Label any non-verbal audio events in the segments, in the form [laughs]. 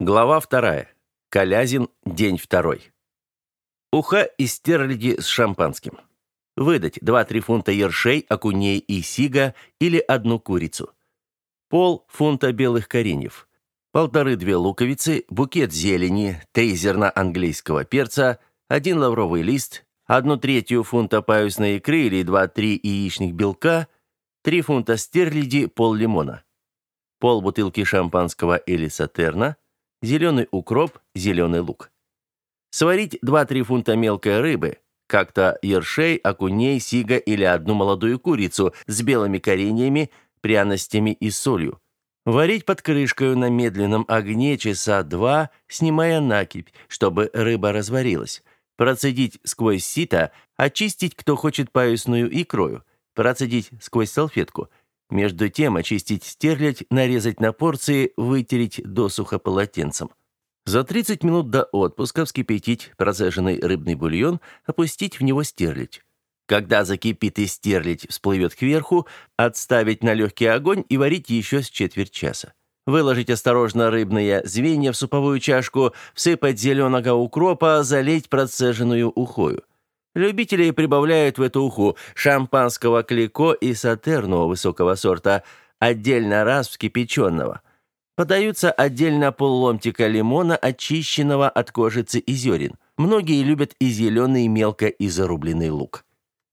Глава вторая. Колязин, день второй. Уха и стерляди с шампанским. Выдать 2-3 фунта ершей, окуней и сига или одну курицу. Пол фунта белых кореньев. Полторы-две луковицы, букет зелени, три зерна английского перца, один лавровый лист, одну третью фунта паюсной икры или два-три яичных белка, три фунта стерляди, пол лимона. Пол бутылки шампанского или сатерна, зеленый укроп, зеленый лук. Сварить 2-3 фунта мелкой рыбы, как-то ершей, окуней, сига или одну молодую курицу с белыми кореньями, пряностями и солью. Варить под крышкой на медленном огне часа два, снимая накипь, чтобы рыба разварилась. Процедить сквозь сито, очистить, кто хочет паюсную икрою. Процедить сквозь салфетку – между тем очистить стерлядь, нарезать на порции, вытереть досуха полотенцем. За 30 минут до отпуска вскипятить процеженный рыбный бульон, опустить в него стерлядь. Когда закипит и стерлядь всплывет кверху, отставить на легкий огонь и варить еще с четверть часа. Выложить осторожно рыбные звенья в суповую чашку, всыпать зеленого укропа, залить процеженную ухою. Любители прибавляют в эту уху шампанского клико и сатерного высокого сорта, отдельно раз вскипяченного. Подаются отдельно полломтика лимона, очищенного от кожицы и зерен. Многие любят и зеленый мелко и зарубленный лук.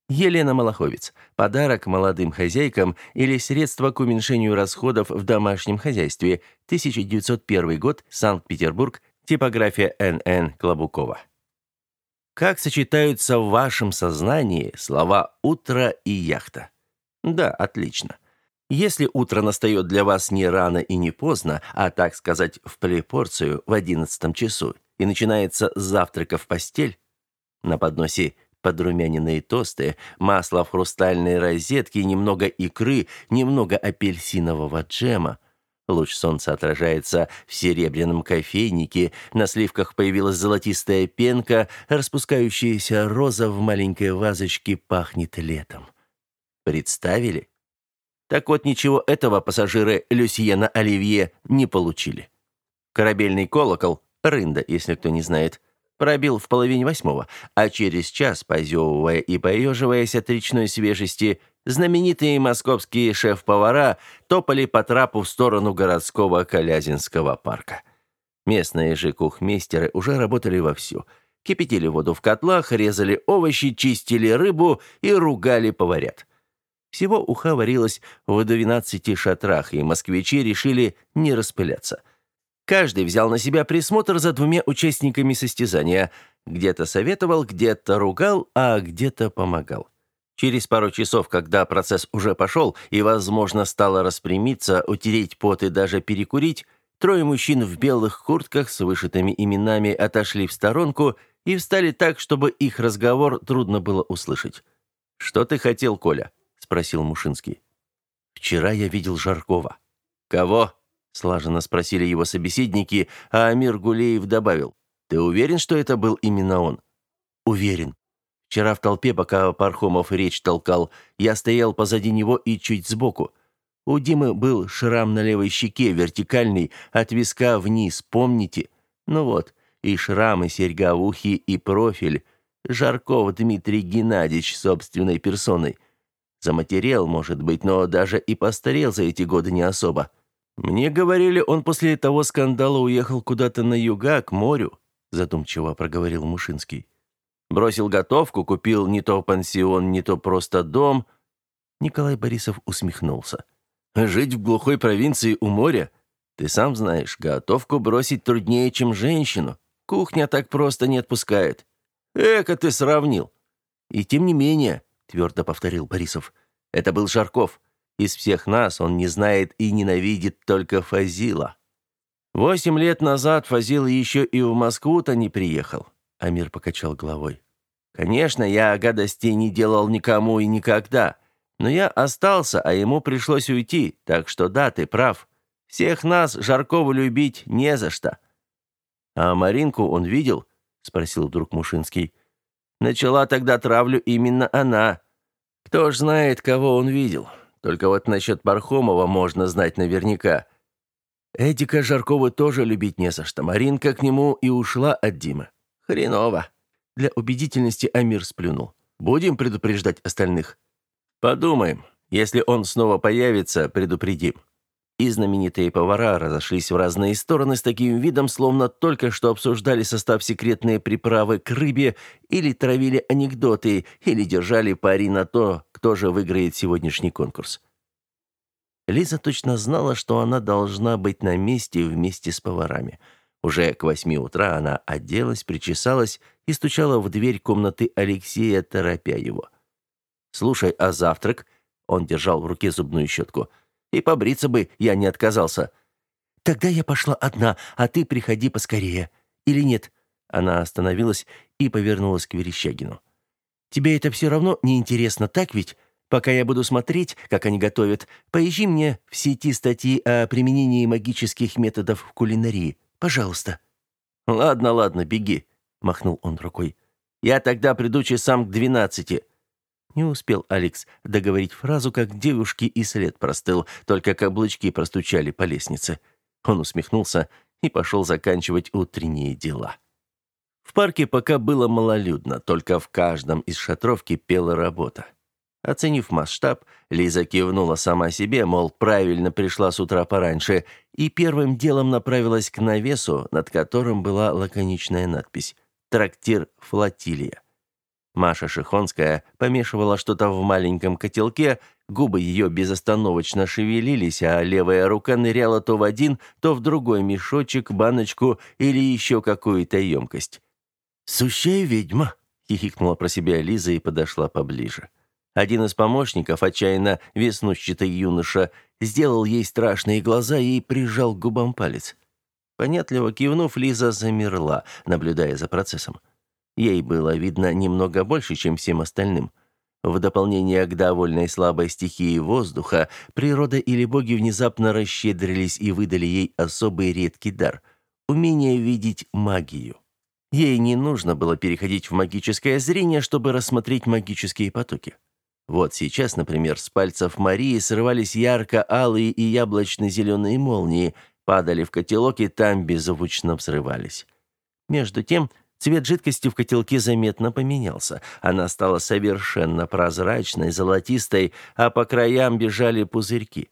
Елена Малаховец. Подарок молодым хозяйкам или средство к уменьшению расходов в домашнем хозяйстве. 1901 год. Санкт-Петербург. Типография Н.Н. Клобукова. Как сочетаются в вашем сознании слова «утро» и «яхта»? Да, отлично. Если утро настает для вас не рано и не поздно, а, так сказать, в плепорцию в одиннадцатом часу, и начинается с завтрака в постель, на подносе подрумяненные тосты, масло в хрустальной розетке, немного икры, немного апельсинового джема – Луч солнца отражается в серебряном кофейнике, на сливках появилась золотистая пенка, распускающаяся роза в маленькой вазочке пахнет летом. Представили? Так вот, ничего этого пассажиры Люсьена Оливье не получили. Корабельный колокол, рында, если кто не знает, пробил в половине восьмого, а через час, позевывая и поеживаясь от речной свежести, знаменитые московские шеф-повара топали по трапу в сторону городского Колязинского парка. Местные же кухмейстеры уже работали вовсю. Кипятили воду в котлах, резали овощи, чистили рыбу и ругали поварят. Всего уха варилось в 12 шатрах, и москвичи решили не распыляться. Каждый взял на себя присмотр за двумя участниками состязания. Где-то советовал, где-то ругал, а где-то помогал. Через пару часов, когда процесс уже пошел и, возможно, стало распрямиться, утереть пот и даже перекурить, трое мужчин в белых куртках с вышитыми именами отошли в сторонку и встали так, чтобы их разговор трудно было услышать. «Что ты хотел, Коля?» — спросил Мушинский. «Вчера я видел Жаркова». «Кого?» — слаженно спросили его собеседники, а Амир Гулеев добавил. «Ты уверен, что это был именно он?» «Уверен», Вчера в толпе, пока Пархомов речь толкал, я стоял позади него и чуть сбоку. У Димы был шрам на левой щеке, вертикальный, от виска вниз, помните? Ну вот, и шрам, и серьга в ухе, и профиль. Жарков Дмитрий Геннадьевич собственной персоной. Заматерел, может быть, но даже и постарел за эти годы не особо. Мне говорили, он после того скандала уехал куда-то на юга, к морю, задумчиво проговорил Мушинский. Бросил готовку, купил не то пансион, не то просто дом. Николай Борисов усмехнулся. Жить в глухой провинции у моря? Ты сам знаешь, готовку бросить труднее, чем женщину. Кухня так просто не отпускает. Эка ты сравнил. И тем не менее, твердо повторил Борисов, это был Жарков. Из всех нас он не знает и ненавидит только Фазила. Восемь лет назад Фазил еще и в Москву-то не приехал. Амир покачал головой. Конечно, я гадостей не делал никому и никогда, но я остался, а ему пришлось уйти, так что да, ты прав. Всех нас Жаркову любить не за что. А Маринку он видел? спросил вдруг Мушинский. Начала тогда травлю именно она. Кто ж знает, кого он видел. Только вот насчет Пархомова можно знать наверняка. Эдика Жаркова тоже любить не за что. Маринка к нему и ушла от Димы. Хреново. Для убедительности Амир сплюнул. Будем предупреждать остальных. Подумаем. Если он снова появится, предупредим. И знаменитые повара разошлись в разные стороны с таким видом, словно только что обсуждали состав секретной приправы к рыбе или травили анекдоты, или держали пари на то, кто же выиграет сегодняшний конкурс. Лиза точно знала, что она должна быть на месте вместе с поварами. Уже к восьми утра она оделась, причесалась и стучала в дверь комнаты Алексея, торопя его. «Слушай, а завтрак?» Он держал в руке зубную щетку – и побриться бы я не отказался. Тогда я пошла одна, а ты приходи поскорее. Или нет?» Она остановилась и повернулась к Верещагину. «Тебе это все равно не интересно, так ведь? Пока я буду смотреть, как они готовят, поищи мне в сети статьи о применении магических методов в кулинарии. Пожалуйста». «Ладно, ладно, беги», — махнул он рукой. «Я тогда приду часам к двенадцати. Не успел Алекс договорить фразу, как девушки и след простыл, только каблучки простучали по лестнице. Он усмехнулся и пошел заканчивать утренние дела. В парке пока было малолюдно, только в каждом из шатров кипела работа. Оценив масштаб, Лиза кивнула сама себе, мол, правильно пришла с утра пораньше, и первым делом направилась к навесу, над которым была лаконичная надпись «Трактир Флотилия». Маша Шихонская помешивала что-то в маленьком котелке, губы ее безостановочно шевелились, а левая рука ныряла то в один, то в другой мешочек, баночку или еще какую-то емкость. «Сущая ведьма!» — хихикнула про себя Лиза и подошла поближе. Один из помощников, отчаянно веснущатый юноша, сделал ей страшные глаза и прижал к губам палец. Понятливо кивнув, Лиза замерла, наблюдая за процессом. Ей было видно немного больше, чем всем остальным. В дополнение к довольной слабой стихии воздуха, природа или боги внезапно расщедрились и выдали ей особый редкий дар — умение видеть магию. Ей не нужно было переходить в магическое зрение, чтобы рассмотреть магические потоки. Вот сейчас, например, с пальцев Марии срывались ярко-алые и яблочно-зеленые молнии, падали в котелок и там беззвучно взрывались. Между тем, Цвет жидкости в котелке заметно поменялся. Она стала совершенно прозрачной, золотистой, а по краям бежали пузырьки.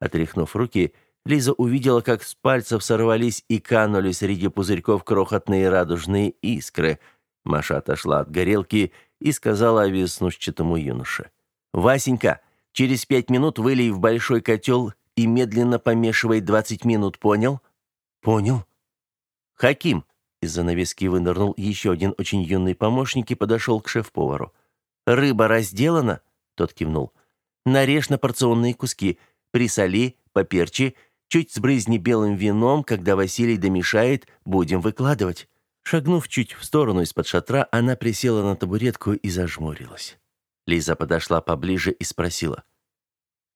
Отряхнув руки, Лиза увидела, как с пальцев сорвались и канули среди пузырьков крохотные радужные искры. Маша отошла от горелки и сказала веснушчатому юноше. «Васенька, через пять минут вылей в большой котел и медленно помешивай двадцать минут, понял?» «Понял». «Хаким, из занавески вынырнул еще один очень юный помощник и подошел к шеф-повару. «Рыба разделана?» — тот кивнул. «Нарежь на порционные куски, присоли, поперчи, чуть сбрызни белым вином, когда Василий домешает, будем выкладывать». Шагнув чуть в сторону из-под шатра, она присела на табуретку и зажмурилась. Лиза подошла поближе и спросила.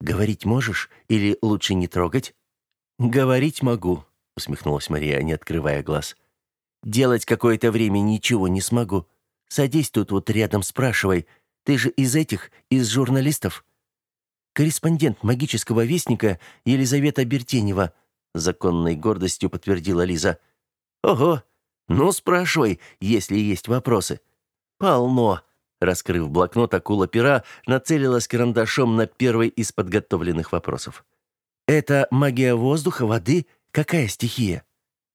«Говорить можешь или лучше не трогать?» «Говорить могу», — усмехнулась Мария, не открывая глаз. Делать какое-то время ничего не смогу. Садись тут вот рядом, спрашивай. Ты же из этих, из журналистов?» «Корреспондент магического вестника Елизавета Бертенева», законной гордостью подтвердила Лиза. «Ого! Ну, спрашивай, если есть вопросы». «Полно!» Раскрыв блокнот, акула пера нацелилась карандашом на первый из подготовленных вопросов. «Это магия воздуха, воды? Какая стихия?»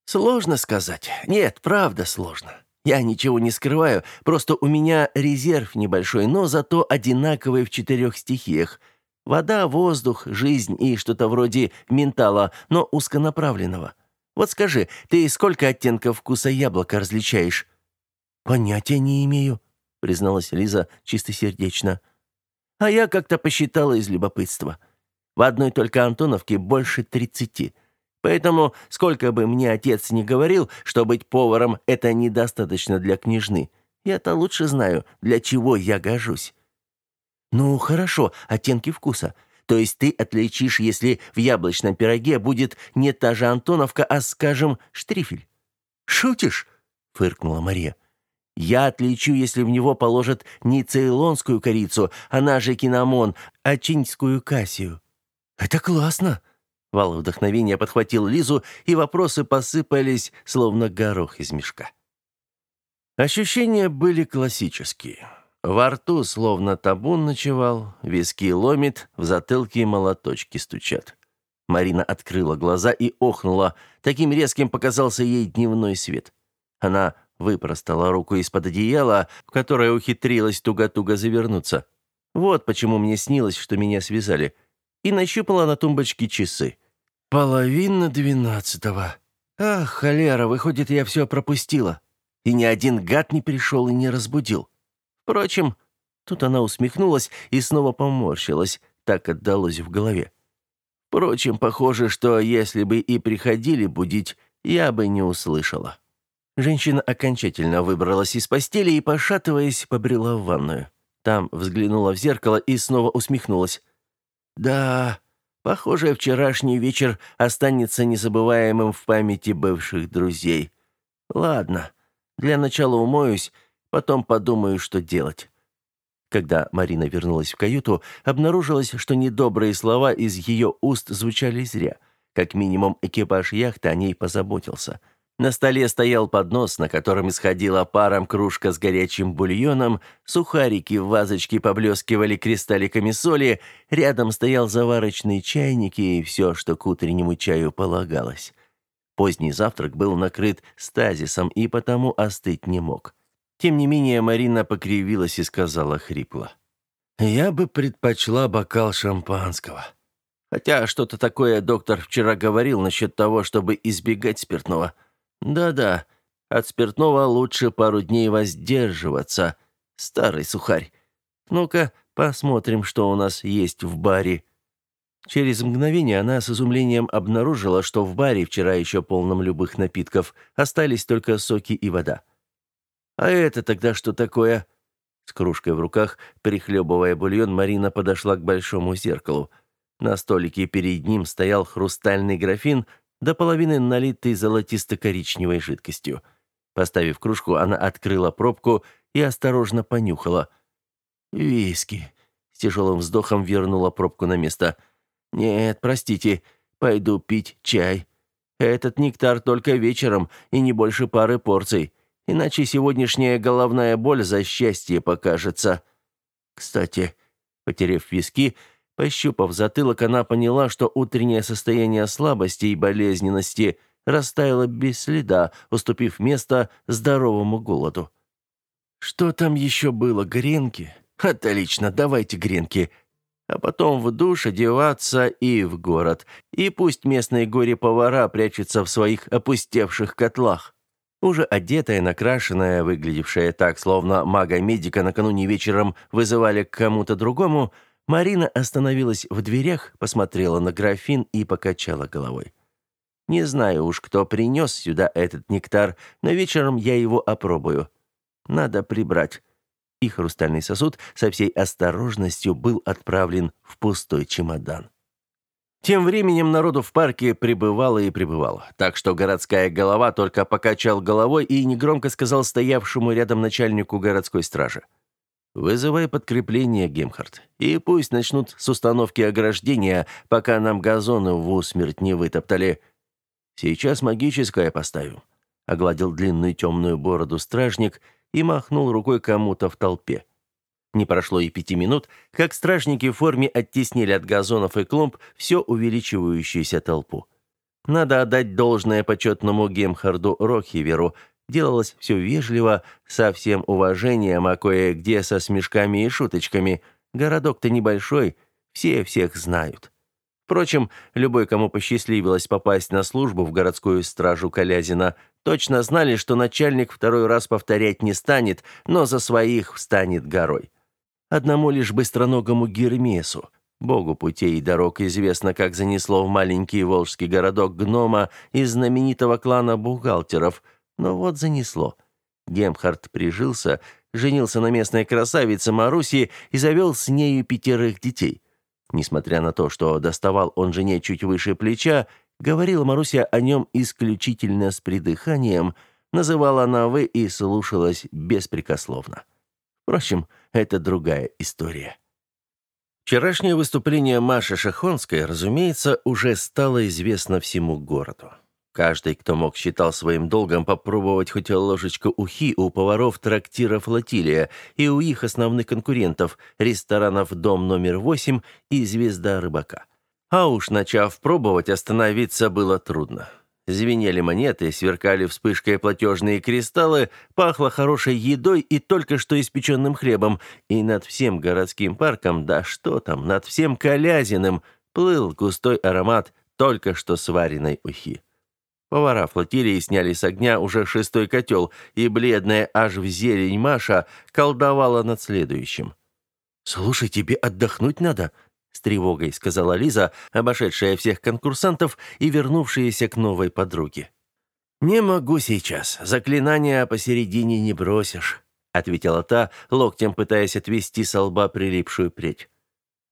Сложно сказать. Нет, правда сложно. Я ничего не скрываю, просто у меня резерв небольшой, но зато одинаковый в четырех стихиях. Вода, воздух, жизнь и что-то вроде ментала, но узконаправленного. Вот скажи, ты сколько оттенков вкуса яблока различаешь? Понятия не имею, призналась Лиза чистосердечно. А я как-то посчитала из любопытства. В одной только Антоновке больше тридцати. Поэтому, сколько бы мне отец ни говорил, что быть поваром — это недостаточно для княжны, я-то лучше знаю, для чего я гожусь. Ну, хорошо, оттенки вкуса. То есть ты отличишь, если в яблочном пироге будет не та же Антоновка, а, скажем, штрифель. «Шутишь?» — фыркнула Мария. «Я отличу, если в него положат не цейлонскую корицу, она же кинамон, а чинскую кассию». «Это классно!» Вал вдохновения подхватил Лизу, и вопросы посыпались, словно горох из мешка. Ощущения были классические. Во рту словно табун ночевал, виски ломит, в затылке молоточки стучат. Марина открыла глаза и охнула. Таким резким показался ей дневной свет. Она выпростала руку из-под одеяла, в которое ухитрилась туго-туго завернуться. Вот почему мне снилось, что меня связали. И нащупала на тумбочке часы. Половина двенадцатого. Ах, холера, выходит, я все пропустила. И ни один гад не пришел и не разбудил. Впрочем, тут она усмехнулась и снова поморщилась, так отдалось в голове. Впрочем, похоже, что если бы и приходили будить, я бы не услышала. Женщина окончательно выбралась из постели и, пошатываясь, побрела в ванную. Там взглянула в зеркало и снова усмехнулась. «Да, Похоже, вчерашний вечер останется незабываемым в памяти бывших друзей. Ладно, для начала умоюсь, потом подумаю, что делать. Когда Марина вернулась в каюту, обнаружилось, что недобрые слова из ее уст звучали зря. Как минимум, экипаж яхты о ней позаботился – на столе стоял поднос, на котором исходила паром кружка с горячим бульоном, сухарики в вазочке поблескивали кристалликами соли, рядом стоял заварочный чайник и все, что к утреннему чаю полагалось. Поздний завтрак был накрыт стазисом и потому остыть не мог. Тем не менее Марина покривилась и сказала хрипло. «Я бы предпочла бокал шампанского. Хотя что-то такое доктор вчера говорил насчет того, чтобы избегать спиртного». Да-да, от спиртного лучше пару дней воздерживаться, старый сухарь. Ну-ка, посмотрим, что у нас есть в баре. Через мгновение она с изумлением обнаружила, что в баре, вчера еще полном любых напитков, остались только соки и вода. «А это тогда что такое?» С кружкой в руках, прихлебывая бульон, Марина подошла к большому зеркалу. На столике перед ним стоял хрустальный графин до половины налитой золотисто-коричневой жидкостью. Поставив кружку, она открыла пробку и осторожно понюхала. «Виски», — с тяжелым вздохом вернула пробку на место. «Нет, простите, пойду пить чай. Этот нектар только вечером и не больше пары порций, иначе сегодняшняя головная боль за счастье покажется. Кстати, потеряв виски, — Пощупав затылок, она поняла, что утреннее состояние слабости и болезненности растаяло без следа, уступив место здоровому голоду. «Что там еще было? Гренки? Отлично, давайте гренки!» а потом в душ одеваться и в город. И пусть местные горе-повара прячутся в своих опустевших котлах. Уже одетая, накрашенная, выглядевшая так, словно мага-медика накануне вечером вызывали к кому-то другому, Марина остановилась в дверях, посмотрела на графин и покачала головой. «Не знаю уж, кто принес сюда этот нектар, но вечером я его опробую. Надо прибрать». И хрустальный сосуд со всей осторожностью был отправлен в пустой чемодан. Тем временем народу в парке прибывало и прибывало, так что городская голова только покачал головой и негромко сказал стоявшему рядом начальнику городской стражи – Вызывай подкрепление, Гемхард, и пусть начнут с установки ограждения, пока нам газоны в усмерть не вытоптали. Сейчас магическое поставим. Огладил длинную темную бороду стражник и махнул рукой кому-то в толпе. Не прошло и пяти минут, как стражники в форме оттеснили от газонов и клумб все увеличивающуюся толпу. Надо отдать должное почетному Гемхарду Рохиверу – Делалось все вежливо, со всем уважением, а кое-где со смешками и шуточками. Городок-то небольшой, все всех знают. Впрочем, любой, кому посчастливилось попасть на службу в городскую стражу Колязина, точно знали, что начальник второй раз повторять не станет, но за своих встанет горой. Одному лишь быстроногому Гермесу, богу путей и дорог, известно, как занесло в маленький волжский городок гнома из знаменитого клана бухгалтеров – но вот занесло. Гемхард прижился, женился на местной красавице Маруси и завел с нею пятерых детей. Несмотря на то, что доставал он жене чуть выше плеча, говорила Маруся о нем исключительно с придыханием, называла на «вы» и слушалась беспрекословно. Впрочем, это другая история. Вчерашнее выступление Маши Шахонской, разумеется, уже стало известно всему городу. Каждый, кто мог, считал своим долгом попробовать хоть ложечку ухи у поваров трактира «Флотилия» и у их основных конкурентов – ресторанов «Дом номер 8» и «Звезда рыбака». А уж начав пробовать, остановиться было трудно. Звенели монеты, сверкали вспышкой платежные кристаллы, пахло хорошей едой и только что испеченным хлебом, и над всем городским парком, да что там, над всем Колязиным, плыл густой аромат только что сваренной ухи. Повара флотилии сняли с огня уже шестой котел, и бледная аж в зелень Маша колдовала над следующим. «Слушай, тебе отдохнуть надо», с тревогой сказала Лиза, обошедшая всех конкурсантов и вернувшаяся к новой подруге. «Не могу сейчас. Заклинания посередине не бросишь», — ответила та, локтем пытаясь отвести со лба прилипшую прядь.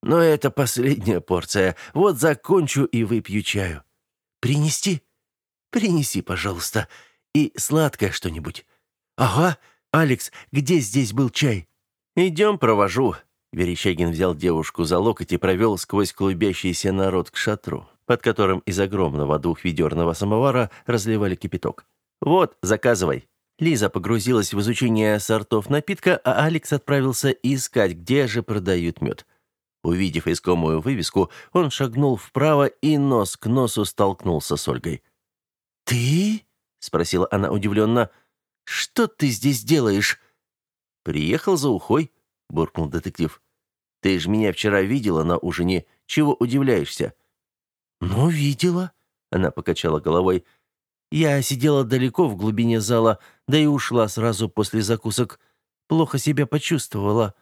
«Но это последняя порция. Вот закончу и выпью чаю. Принести? Принеси, пожалуйста. И сладкое что-нибудь. Ага, Алекс, где здесь был чай? Идем, провожу», Верещагин взял девушку за локоть и провел сквозь клубящийся народ к шатру, под которым из огромного двухведерного самовара разливали кипяток. «Вот, заказывай». Лиза погрузилась в изучение сортов напитка, а Алекс отправился искать, где же продают мед. Увидев искомую вывеску, он шагнул вправо и нос к носу столкнулся с Ольгой. «Ты?» — спросила она удивленно. «Что ты здесь делаешь?» «Приехал за ухой», — буркнул детектив. Ты же меня вчера видела на ужине. Чего удивляешься?» «Ну, видела», — она покачала головой. «Я сидела далеко в глубине зала, да и ушла сразу после закусок. Плохо себя почувствовала».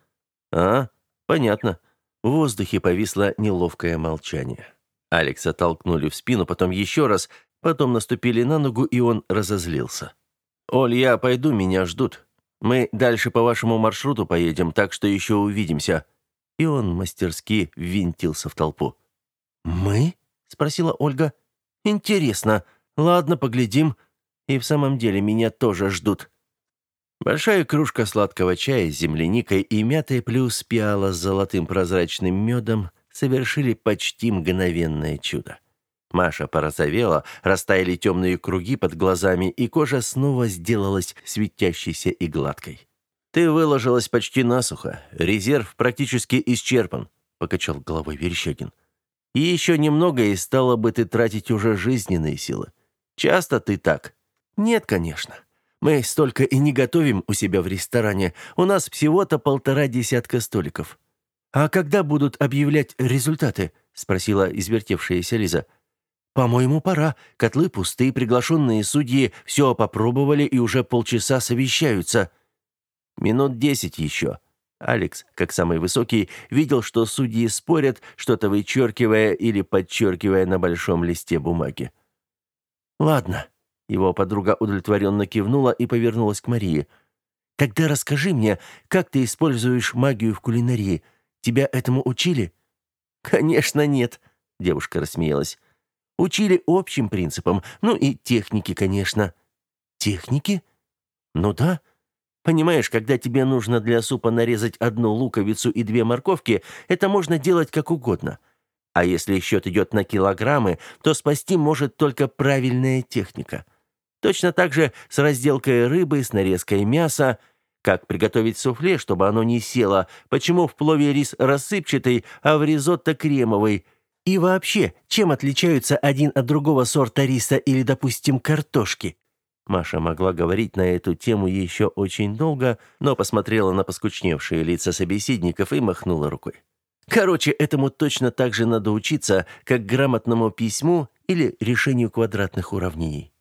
«А, понятно». В воздухе повисло неловкое молчание. Алекса толкнули в спину, потом еще раз, потом наступили на ногу, и он разозлился. «Оль, я пойду, меня ждут. Мы дальше по вашему маршруту поедем, так что еще увидимся», и он мастерски ввинтился в толпу. «Мы?» — спросила Ольга. «Интересно. Ладно, поглядим. И в самом деле меня тоже ждут». Большая кружка сладкого чая с земляникой и мятой плюс пиала с золотым прозрачным медом совершили почти мгновенное чудо. Маша порозовела, растаяли темные круги под глазами, и кожа снова сделалась светящейся и гладкой. «Ты выложилась почти насухо. Резерв практически исчерпан», — покачал головой Верещагин. «И еще немного, и стало бы ты тратить уже жизненные силы. Часто ты так?» «Нет, конечно. Мы столько и не готовим у себя в ресторане. У нас всего-то полтора десятка столиков». «А когда будут объявлять результаты?» — спросила извертевшаяся Лиза. «По-моему, пора. Котлы пустые, приглашенные судьи все попробовали и уже полчаса совещаются». Минут десять еще. Алекс, как самый высокий, видел, что судьи спорят, что-то вычеркивая или подчеркивая на большом листе бумаги. «Ладно», — его подруга удовлетворенно кивнула и повернулась к Марии. «Тогда расскажи мне, как ты используешь магию в кулинарии? Тебя этому учили?» «Конечно нет», — девушка рассмеялась. «Учили общим принципам, ну и техники, конечно». «Техники?» «Ну да». Понимаешь, когда тебе нужно для супа нарезать одну луковицу и две морковки, это можно делать как угодно. А если счет идет на килограммы, то спасти может только правильная техника. Точно так же с разделкой рыбы, с нарезкой мяса. Как приготовить суфле, чтобы оно не село? Почему в плове рис рассыпчатый, а в ризотто кремовый? И вообще, чем отличаются один от другого сорта риса или, допустим, картошки? Маша могла говорить на эту тему еще очень долго, но посмотрела на поскучневшие лица собеседников и махнула рукой. Короче, этому точно так же надо учиться, как грамотному письму или решению квадратных уравнений.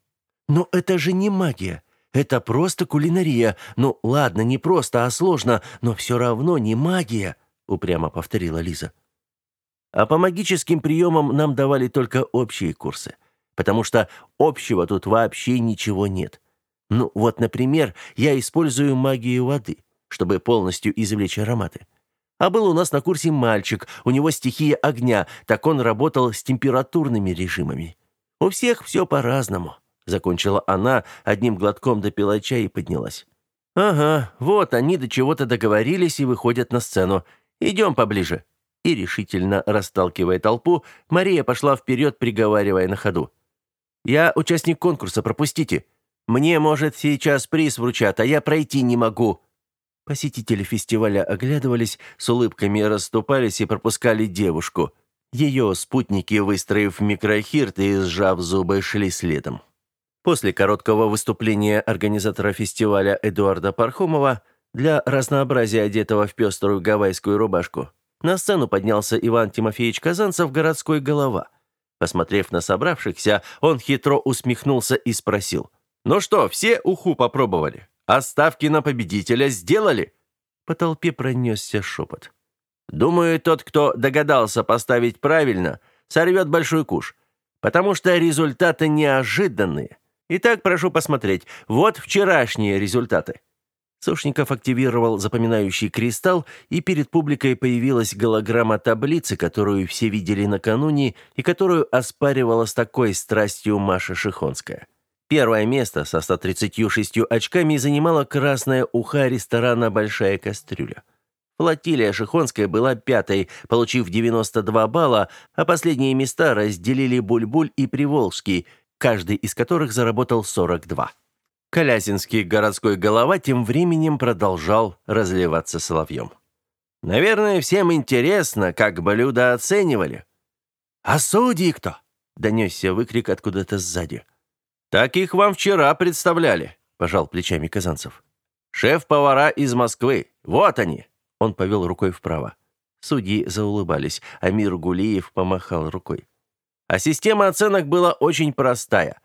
Но это же не магия. Это просто кулинария. Ну, ладно, не просто, а сложно, но все равно не магия, упрямо повторила Лиза. А по магическим приемам нам давали только общие курсы потому что общего тут вообще ничего нет. Ну, вот, например, я использую магию воды, чтобы полностью извлечь ароматы. А был у нас на курсе мальчик, у него стихия огня, так он работал с температурными режимами. У всех все по-разному, закончила она, одним глотком допила чай и поднялась. Ага, вот они до чего-то договорились и выходят на сцену. Идем поближе. И решительно расталкивая толпу, Мария пошла вперед, приговаривая на ходу. «Я участник конкурса, пропустите. Мне, может, сейчас приз вручат, а я пройти не могу». Посетители фестиваля оглядывались, с улыбками расступались и пропускали девушку. Ее спутники, выстроив микрохирт и сжав зубы, шли следом. После короткого выступления организатора фестиваля Эдуарда Пархомова, для разнообразия одетого в пеструю гавайскую рубашку, на сцену поднялся Иван Тимофеевич Казанцев, городской голова. Посмотрев на собравшихся, он хитро усмехнулся и спросил. «Ну что, все уху попробовали? А ставки на победителя сделали?» По толпе пронесся шепот. «Думаю, тот, кто догадался поставить правильно, сорвет большой куш, потому что результаты неожиданные. Итак, прошу посмотреть. Вот вчерашние результаты». Сошников активировал запоминающий кристалл, и перед публикой появилась голограмма таблицы, которую все видели накануне и которую оспаривала с такой страстью Маша Шихонская. Первое место со 136 очками занимала красная уха ресторана «Большая кастрюля». Флотилия Шихонская была пятой, получив 92 балла, а последние места разделили Бульбуль и Приволжский – каждый из которых заработал 42. Колязинский городской голова тем временем продолжал разливаться соловьем. «Наверное, всем интересно, как блюдо оценивали». «А судьи кто?» — донесся выкрик откуда-то сзади. «Так их вам вчера представляли», — пожал плечами Казанцев. «Шеф-повара из Москвы. Вот они!» Он повел рукой вправо. Судьи заулыбались, а Мир Гулиев помахал рукой. А система оценок была очень простая.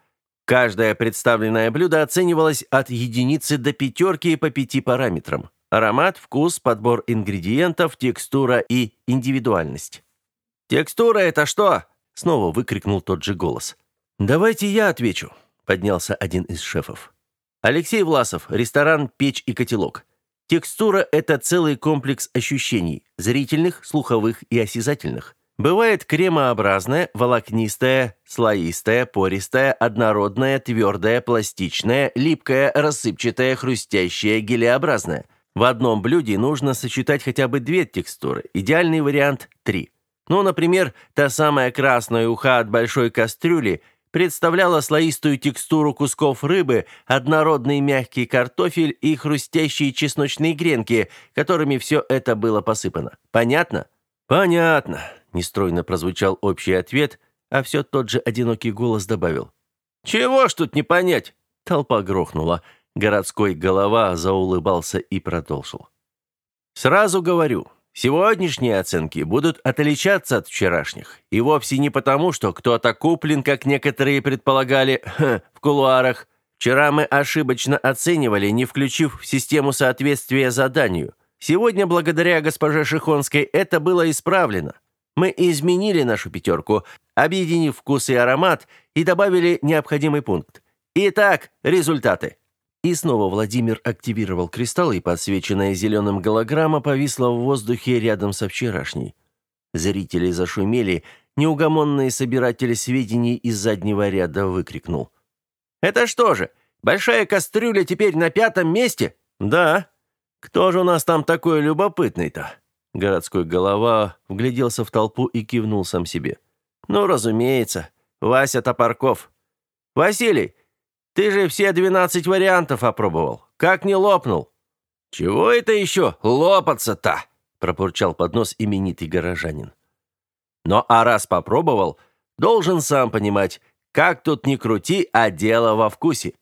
Каждое представленное блюдо оценивалось от единицы до пятерки по пяти параметрам. Аромат, вкус, подбор ингредиентов, текстура и индивидуальность. «Текстура — это что?» — снова выкрикнул тот же голос. «Давайте я отвечу», — поднялся один из шефов. «Алексей Власов, ресторан «Печь и котелок». Текстура — это целый комплекс ощущений – зрительных, слуховых и осязательных. Бывает кремообразная, волокнистая, слоистая, пористая, однородная, твердая, пластичная, липкая, рассыпчатая, хрустящая, гелеобразная. В одном блюде нужно сочетать хотя бы две текстуры, идеальный вариант – три. Ну, например, та самая красная уха от большой кастрюли представляла слоистую текстуру кусков рыбы, однородный мягкий картофель и хрустящие чесночные гренки, которыми все это было посыпано. Понятно? Понятно. Нестройно прозвучал общий ответ, а все тот же одинокий голос добавил. «Чего ж тут не понять?» Толпа грохнула. Городской голова заулыбался и продолжил. «Сразу говорю, сегодняшние оценки будут отличаться от вчерашних. И вовсе не потому, что кто-то куплен, как некоторые предполагали, [laughs] в кулуарах. Вчера мы ошибочно оценивали, не включив в систему соответствия заданию. Сегодня, благодаря госпоже Шихонской, это было исправлено. Мы изменили нашу пятерку, объединив вкус и аромат, и добавили необходимый пункт. Итак, результаты. И снова Владимир активировал кристалл, и подсвеченная зеленым голограмма повисла в воздухе рядом со вчерашней. Зрители зашумели, неугомонный собиратель сведений из заднего ряда выкрикнул. «Это что же, большая кастрюля теперь на пятом месте?» «Да. Кто же у нас там такой любопытный-то?» Городской голова вгляделся в толпу и кивнул сам себе. «Ну, разумеется, Вася Топорков. Василий, ты же все двенадцать вариантов опробовал. Как не лопнул?» «Чего это еще лопаться-то?» пробурчал под нос именитый горожанин. «Но а раз попробовал, должен сам понимать, как тут ни крути, а дело во вкусе.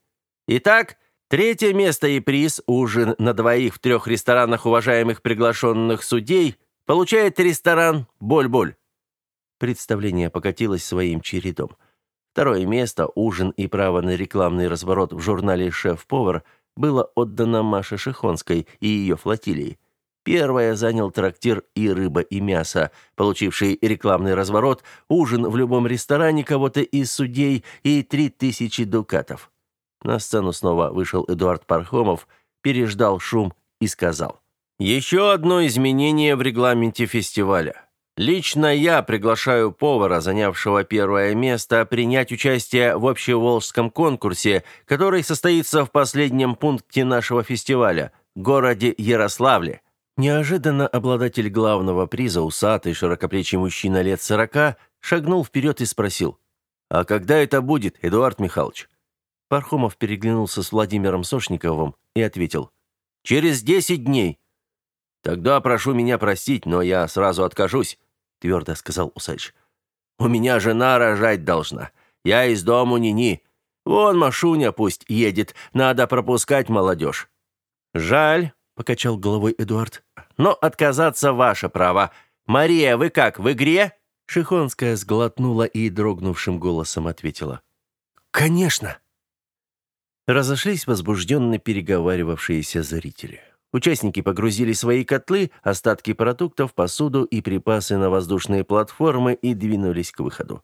Итак, Третье место и приз «Ужин на двоих в трех ресторанах уважаемых приглашенных судей» получает ресторан «Боль-боль». Представление покатилось своим чередом. Второе место «Ужин и право на рекламный разворот» в журнале «Шеф-повар» было отдано Маше Шихонской и ее флотилии. Первое занял трактир «И рыба, и мясо», получивший рекламный разворот, ужин в любом ресторане кого-то из судей и три тысячи дукатов. На сцену снова вышел Эдуард Пархомов, переждал шум и сказал. «Еще одно изменение в регламенте фестиваля. Лично я приглашаю повара, занявшего первое место, принять участие в общеволжском конкурсе, который состоится в последнем пункте нашего фестиваля – городе Ярославле. Неожиданно обладатель главного приза, усатый, широкоплечий мужчина лет сорока, шагнул вперед и спросил. «А когда это будет, Эдуард Михайлович?» Пархомов переглянулся с Владимиром Сошниковым и ответил. «Через десять дней». «Тогда прошу меня простить, но я сразу откажусь», — твердо сказал усач. «У меня жена рожать должна. Я из дому ни-ни. Вон Машуня пусть едет, надо пропускать молодежь». «Жаль», — покачал головой Эдуард. «Но отказаться ваше право. Мария, вы как, в игре?» Шихонская сглотнула и дрогнувшим голосом ответила. «Конечно!» Разошлись возбужденно переговаривавшиеся зрители. Участники погрузили свои котлы, остатки продуктов, посуду и припасы на воздушные платформы и двинулись к выходу.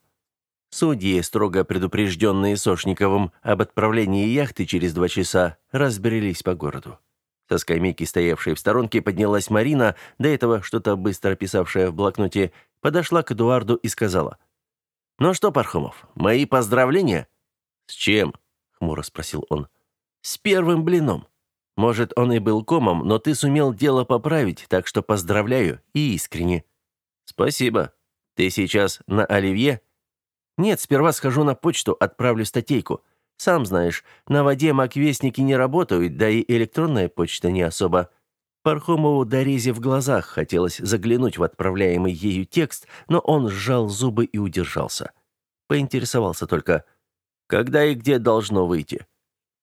Судьи, строго предупрежденные Сошниковым об отправлении яхты через два часа, разбрелись по городу. Со скамейки, стоявшей в сторонке, поднялась Марина, до этого что-то быстро писавшая в блокноте, подошла к Эдуарду и сказала. «Ну что, Пархомов, мои поздравления?» «С чем?» — хмуро спросил он. «С первым блином. Может, он и был комом, но ты сумел дело поправить, так что поздравляю и искренне». «Спасибо. Ты сейчас на Оливье?» «Нет, сперва схожу на почту, отправлю статейку. Сам знаешь, на воде маквестники не работают, да и электронная почта не особо. Пархомову Дорезе в глазах хотелось заглянуть в отправляемый ею текст, но он сжал зубы и удержался. Поинтересовался только, когда и где должно выйти.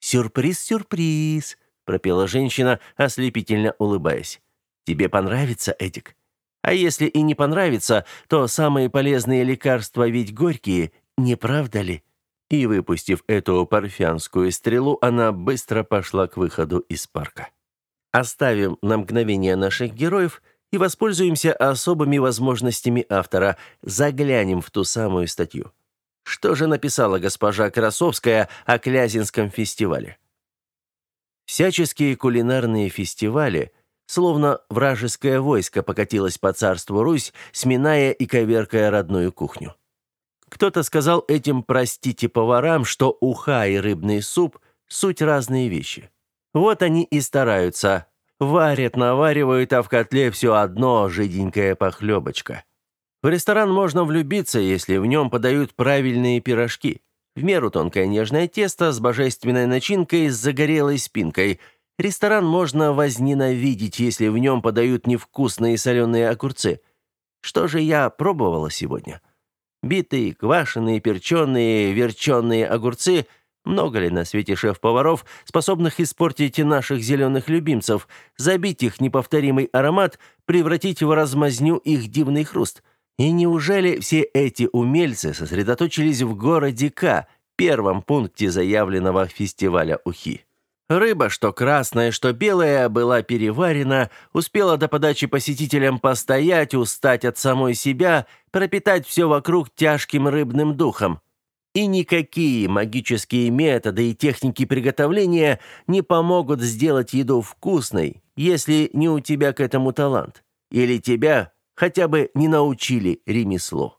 «Сюрприз, сюрприз!» — пропела женщина, ослепительно улыбаясь. «Тебе понравится, Эдик? А если и не понравится, то самые полезные лекарства ведь горькие, не правда ли?» И, выпустив эту парфянскую стрелу, она быстро пошла к выходу из парка. Оставим на мгновение наших героев и воспользуемся особыми возможностями автора, заглянем в ту самую статью. Что же написала госпожа Красовская о Клязинском фестивале? Всяческие кулинарные фестивали, словно вражеское войско покатилось по царству Русь, сминая и коверкая родную кухню. Кто-то сказал этим «простите поварам», что уха и рыбный суп – суть разные вещи. Вот они и стараются. Варят, наваривают, а в котле все одно жиденькая похлебочка. В ресторан можно влюбиться, если в нем подают правильные пирожки. В меру тонкое нежное тесто с божественной начинкой с загорелой спинкой. Ресторан можно возненавидеть, если в нем подают невкусные соленые огурцы. Что же я пробовала сегодня? Битые, квашеные, перченые, верченые огурцы. Много ли на свете шеф-поваров, способных испортить наших зеленых любимцев, забить их неповторимый аромат, превратить в размазню их дивный хруст? И неужели все эти умельцы сосредоточились в городе К, первом пункте заявленного фестиваля Ухи? Рыба, что красная, что белая, была переварена, успела до подачи посетителям постоять, устать от самой себя, пропитать все вокруг тяжким рыбным духом. И никакие магические методы и техники приготовления не помогут сделать еду вкусной, если не у тебя к этому талант, или тебя хотя бы не научили ремеслу.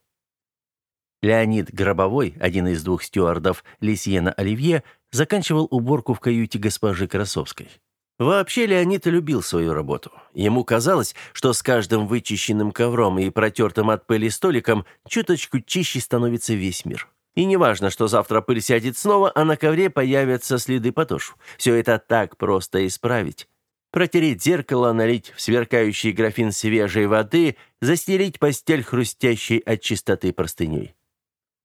Леонид Гробовой, один из двух стюардов Лисьена Оливье, заканчивал уборку в каюте госпожи Красовской. Вообще Леонид любил свою работу. Ему казалось, что с каждым вычищенным ковром и протертым от пыли столиком чуточку чище становится весь мир. И неважно, что завтра пыль сядет снова, а на ковре появятся следы подошв. Все это так просто исправить. Протереть зеркало, налить в сверкающий графин свежей воды, застелить постель хрустящей от чистоты простыней.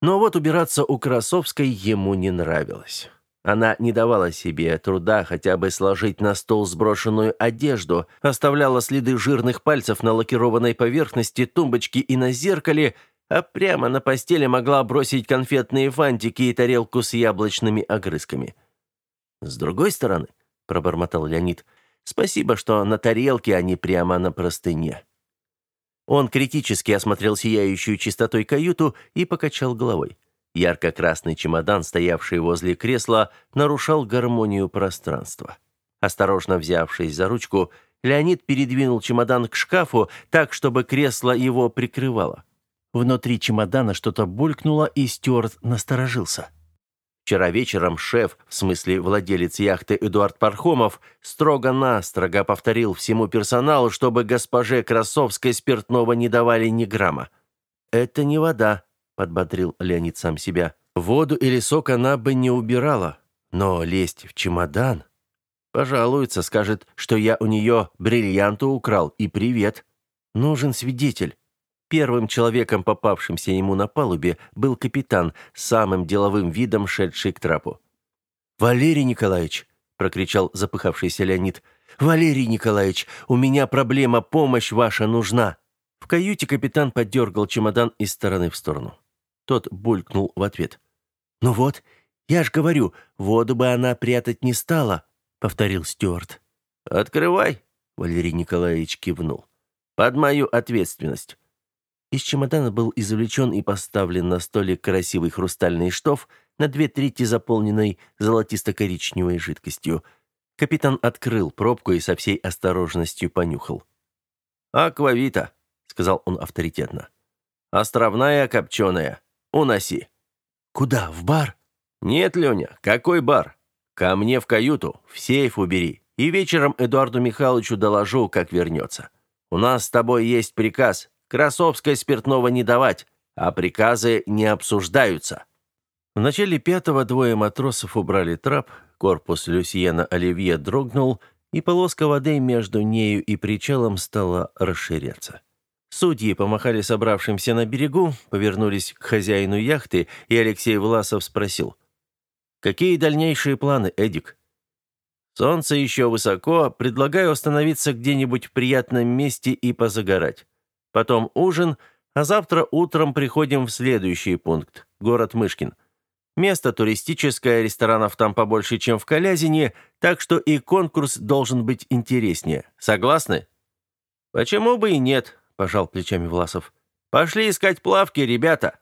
Но вот убираться у Красовской ему не нравилось. Она не давала себе труда хотя бы сложить на стол сброшенную одежду, оставляла следы жирных пальцев на лакированной поверхности тумбочки и на зеркале, а прямо на постели могла бросить конфетные фантики и тарелку с яблочными огрызками. «С другой стороны», — пробормотал Леонид, — «спасибо, что на тарелке, а не прямо на простыне». Он критически осмотрел сияющую чистотой каюту и покачал головой. Ярко-красный чемодан, стоявший возле кресла, нарушал гармонию пространства. Осторожно взявшись за ручку, Леонид передвинул чемодан к шкафу так, чтобы кресло его прикрывало. Внутри чемодана что-то булькнуло, и Стюарт насторожился. Вчера вечером шеф, в смысле владелец яхты Эдуард Пархомов, строго-настрого повторил всему персоналу, чтобы госпоже Красовской спиртного не давали ни грамма. «Это не вода», — подбодрил Леонид сам себя. «Воду или сок она бы не убирала. Но лезть в чемодан...» Пожалуется, скажет, что я у нее бриллианты украл, и привет. Нужен свидетель. Первым человеком, попавшимся ему на палубе, был капитан, самым деловым видом шедший к трапу. «Валерий Николаевич!» — прокричал запыхавшийся Леонид. «Валерий Николаевич, у меня проблема, помощь ваша нужна!» В каюте капитан подергал чемодан из стороны в сторону. Тот булькнул в ответ. «Ну вот, я ж говорю, воду бы она прятать не стала», — повторил Стюарт. «Открывай», — Валерий Николаевич кивнул. «Под мою ответственность». Из чемодана был извлечен и поставлен на столик красивый хрустальный штоф, на две трети заполненный золотисто-коричневой жидкостью. Капитан открыл пробку и со всей осторожностью понюхал. «Аквавита», — сказал он авторитетно. «Островная копченая. Уноси». «Куда? В бар?» «Нет, Леня, какой бар? Ко мне в каюту, в сейф убери. И вечером Эдуарду Михайловичу доложу, как вернется. У нас с тобой есть приказ Красовской спиртного не давать, а приказы не обсуждаются. В начале пятого двое матросов убрали трап, корпус Люсьена Оливье дрогнул, и полоска воды между нею и причалом стала расширяться. Судьи помахали собравшимся на берегу, повернулись к хозяину яхты, и Алексей Власов спросил. «Какие дальнейшие планы, Эдик?» «Солнце еще высоко, предлагаю остановиться где-нибудь в приятном месте и позагорать потом ужин, а завтра утром приходим в следующий пункт – город Мышкин. Место туристическое, ресторанов там побольше, чем в Калязине, так что и конкурс должен быть интереснее. Согласны? Почему бы и нет, пожал плечами Власов. Пошли искать плавки, ребята.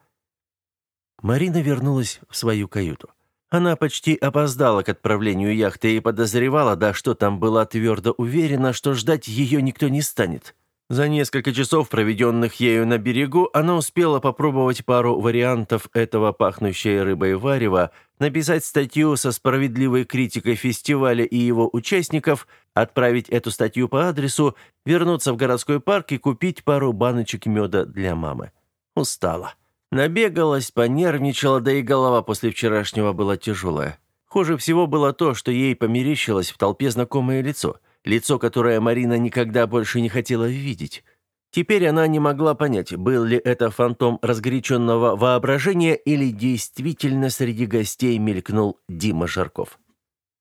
Марина вернулась в свою каюту. Она почти опоздала к отправлению яхты и подозревала, да что там была твердо уверена, что ждать ее никто не станет. За несколько часов, проведенных ею на берегу, она успела попробовать пару вариантов этого пахнущей рыбой варева, написать статью со справедливой критикой фестиваля и его участников, отправить эту статью по адресу, вернуться в городской парк и купить пару баночек меда для мамы. Устала. Набегалась, понервничала, да и голова после вчерашнего была тяжелая. Хуже всего было то, что ей померещилось в толпе знакомое лицо – лицо, которое Марина никогда больше не хотела видеть. Теперь она не могла понять, был ли это фантом разгоряченного воображения или действительно среди гостей мелькнул Дима Жарков.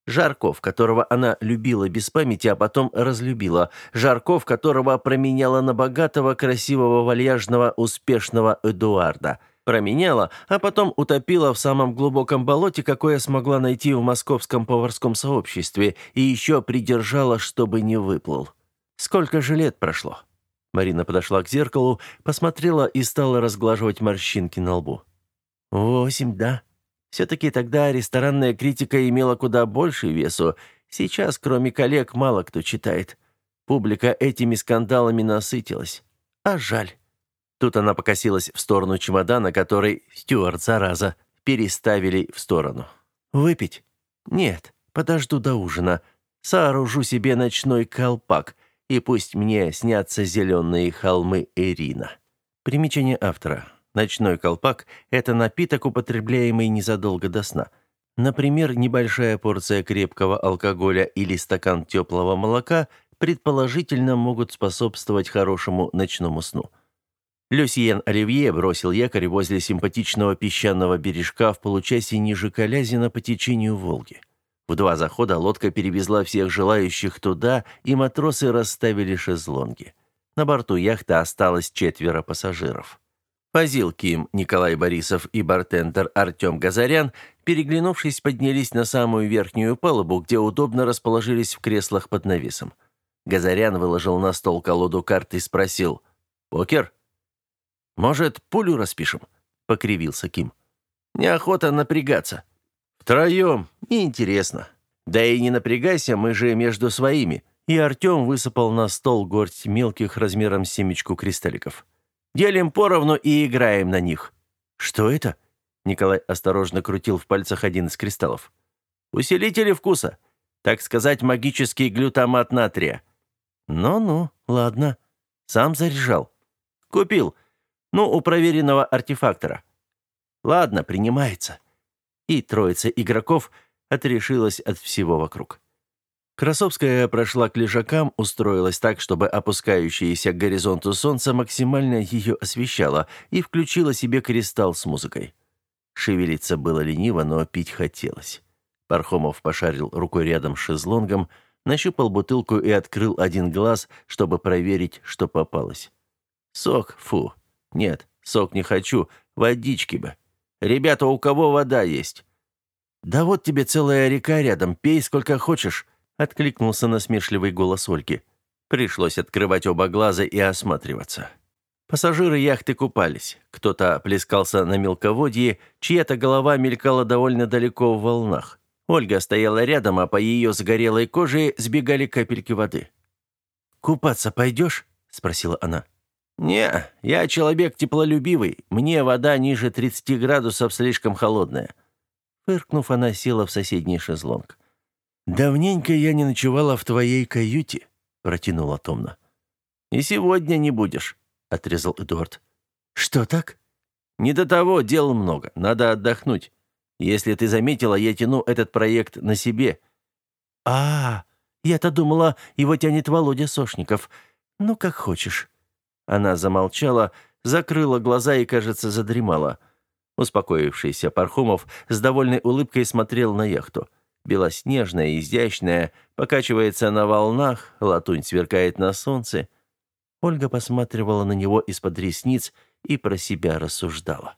Жарков, которого она любила без памяти, а потом разлюбила. Жарков, которого променяла на богатого, красивого, вальяжного, успешного Эдуарда – променяла, а потом утопила в самом глубоком болоте, какое смогла найти в московском поварском сообществе, и еще придержала, чтобы не выплыл. Сколько же лет прошло? Марина подошла к зеркалу, посмотрела и стала разглаживать морщинки на лбу. «Восемь, да. Все-таки тогда ресторанная критика имела куда больше весу. Сейчас, кроме коллег, мало кто читает. Публика этими скандалами насытилась. А жаль». Тут она покосилась в сторону чемодана, который Стюарт, зараза, переставили в сторону. «Выпить? Нет, подожду до ужина. Сооружу себе ночной колпак, и пусть мне снятся зеленые холмы Ирина». Примечание автора. Ночной колпак – это напиток, употребляемый незадолго до сна. Например, небольшая порция крепкого алкоголя или стакан теплого молока предположительно могут способствовать хорошему ночному сну. Люсьен Оливье бросил якорь возле симпатичного песчаного бережка в получасе ниже Калязина по течению Волги. В два захода лодка перевезла всех желающих туда, и матросы расставили шезлонги. На борту яхты осталось четверо пассажиров. Фазил Ким, Николай Борисов и бартендер Артем Газарян, переглянувшись, поднялись на самую верхнюю палубу, где удобно расположились в креслах под навесом. Газарян выложил на стол колоду карт и спросил «Покер?» «Может, пулю распишем?» — покривился Ким. «Неохота напрягаться. Втроем неинтересно. Да и не напрягайся, мы же между своими». И Артем высыпал на стол горсть мелких размером семечку кристалликов. «Делим поровну и играем на них». «Что это?» Николай осторожно крутил в пальцах один из кристаллов. «Усилители вкуса. Так сказать, магический глютамат натрия». «Ну-ну, ладно. Сам заряжал». «Купил. Ну, у проверенного артефактора». «Ладно, принимается». И троица игроков отрешилась от всего вокруг. Красовская прошла к лежакам, устроилась так, чтобы опускающееся к горизонту солнце максимально ее освещало, и включила себе кристалл с музыкой. Шевелиться было лениво, но пить хотелось. Пархомов пошарил рукой рядом с шезлонгом, нащупал бутылку и открыл один глаз, чтобы проверить, что попалось. Сок, фу. Нет, сок не хочу, водички бы. Ребята, у кого вода есть? Да вот тебе целая река рядом, пей сколько хочешь откликнулся насмешливый голос Ольги. Пришлось открывать оба глаза и осматриваться. Пассажиры яхты купались. Кто-то плескался на мелководье, чья-то голова мелькала довольно далеко в волнах. Ольга стояла рядом, а по ее сгорелой коже сбегали капельки воды. «Купаться пойдешь?» — спросила она. «Не, я человек теплолюбивый. Мне вода ниже 30 градусов слишком холодная». Фыркнув, она села в соседний шезлонг. «Давненько я не ночевала в твоей каюте», — протянула томно. «И сегодня не будешь», — отрезал Эдуард. «Что так?» «Не до того, дел много, надо отдохнуть. Если ты заметила, я тяну этот проект на себе». «А, я-то думала, его тянет Володя Сошников. Ну, как хочешь». Она замолчала, закрыла глаза и, кажется, задремала. Успокоившийся Пархомов с довольной улыбкой смотрел на яхту белоснежная изящная, покачивается на волнах, латунь сверкает на солнце. Ольга посматривала на него из-под ресниц и про себя рассуждала.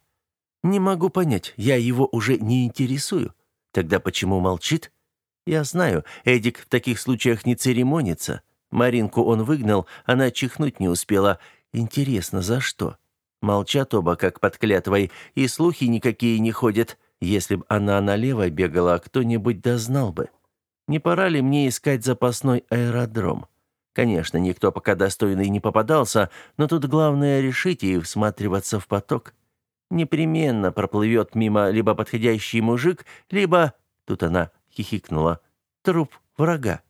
«Не могу понять, я его уже не интересую. Тогда почему молчит? Я знаю, Эдик в таких случаях не церемонится. Маринку он выгнал, она чихнуть не успела. Интересно, за что? Молчат оба, как под клятвой, и слухи никакие не ходят. Если б она налево бегала, кто-нибудь дознал бы. Не пора ли мне искать запасной аэродром? Конечно, никто пока достойный не попадался, но тут главное решить и всматриваться в поток. Непременно проплывет мимо либо подходящий мужик, либо... Тут она хихикнула. Труп врага.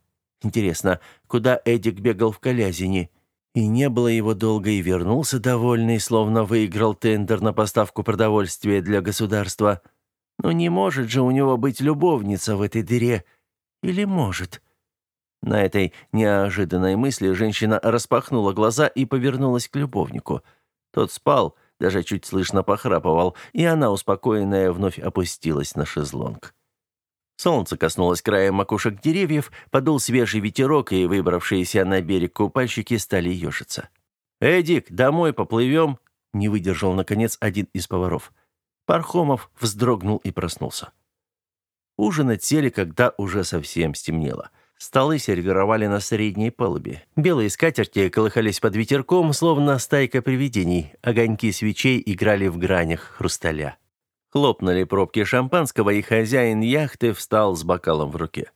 Интересно, куда Эдик бегал в Колязине? И не было его долго, и вернулся довольный, словно выиграл тендер на поставку продовольствия для государства. Но не может же у него быть любовница в этой дыре. Или может? На этой неожиданной мысли женщина распахнула глаза и повернулась к любовнику. Тот спал, даже чуть слышно похрапывал, и она, успокоенная, вновь опустилась на шезлонг. Солнце коснулось края макушек деревьев, подул свежий ветерок, и выбравшиеся на берег купальщики стали ежиться. «Эдик, домой поплывем?» — не выдержал, наконец, один из поваров. Пархомов вздрогнул и проснулся. Ужинать сели, когда уже совсем стемнело. Столы сервировали на средней палубе. Белые скатерти колыхались под ветерком, словно стайка привидений. Огоньки свечей играли в гранях хрусталя. Хлопнули пробки шампанского, и хозяин яхты встал с бокалом в руке.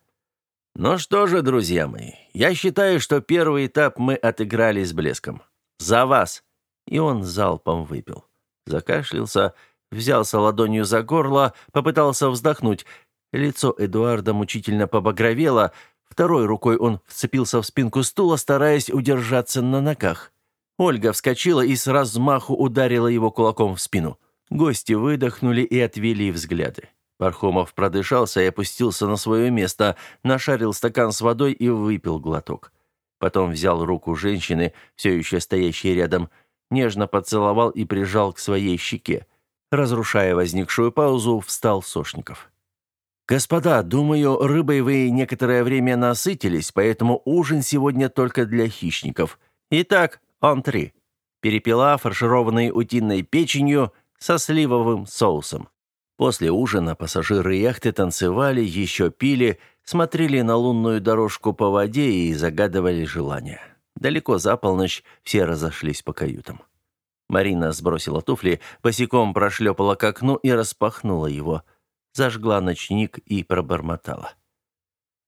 «Ну что же, друзья мои, я считаю, что первый этап мы отыграли с блеском. За вас!» И он залпом выпил. Закашлялся, взялся ладонью за горло, попытался вздохнуть. Лицо Эдуарда мучительно побагровело, второй рукой он вцепился в спинку стула, стараясь удержаться на ногах. Ольга вскочила и с размаху ударила его кулаком в спину. Гости выдохнули и отвели взгляды. Пархомов продышался и опустился на свое место, нашарил стакан с водой и выпил глоток. Потом взял руку женщины, все еще стоящей рядом, нежно поцеловал и прижал к своей щеке. Разрушая возникшую паузу, встал Сошников. «Господа, думаю, рыбой вы некоторое время насытились, поэтому ужин сегодня только для хищников. Итак, антри. Перепела, фаршированные утиной печенью со сливовым соусом. После ужина пассажиры яхты танцевали, еще пили, смотрели на лунную дорожку по воде и загадывали желания. Далеко за полночь все разошлись по каютам. Марина сбросила туфли, босиком прошлепала к окну и распахнула его. Зажгла ночник и пробормотала.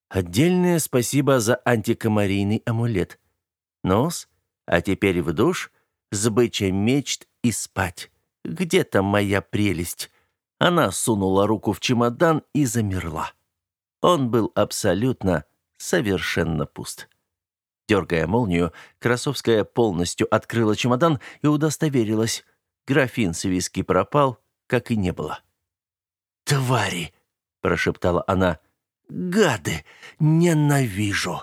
«Отдельное спасибо за антикомарийный амулет. Нос, а теперь в душ, с бычьей мечт и спать. Где там моя прелесть? Она сунула руку в чемодан и замерла. Он был абсолютно, совершенно пуст. Дергая молнию, Красовская полностью открыла чемодан и удостоверилась. Графин с виски пропал, как и не было. «Твари!» — прошептала она. «Гады! Ненавижу!»